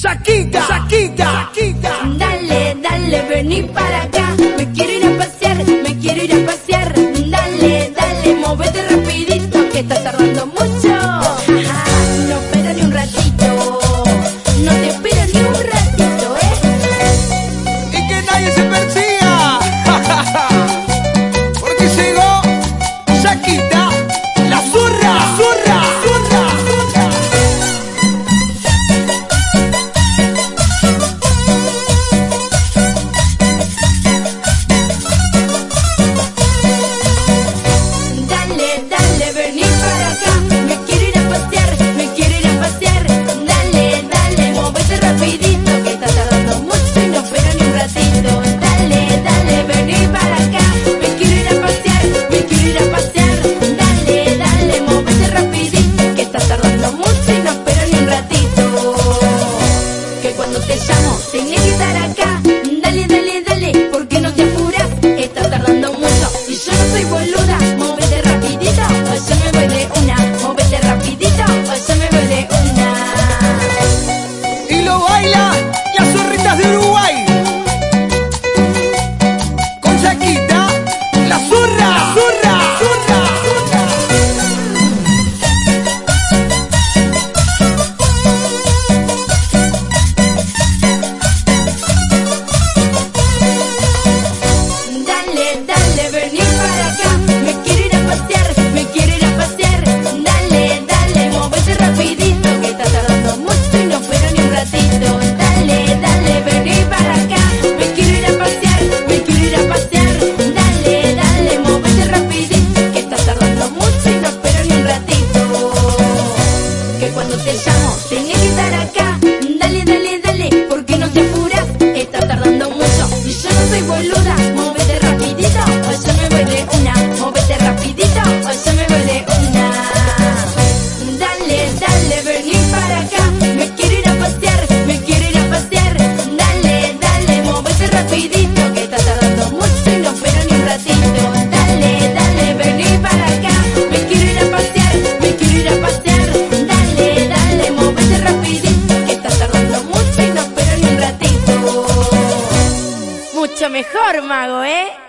Shakira, Shakira, Shakira. Dale, dale, vení para acá. Me quiero ir a pasear, me quiero ir a pasear. Dale, dale, móvete rapidito que estás tardando mucho. muy boluda, móvete rapidito, hoy se me voy una, móvete rapidito, hoy se me voy una. Dale, dale, vení para acá, me quiero ir a pasear, me quiero ir a pasear, dale, dale, móvete rapidito. mucho mejor, mago, ¿eh?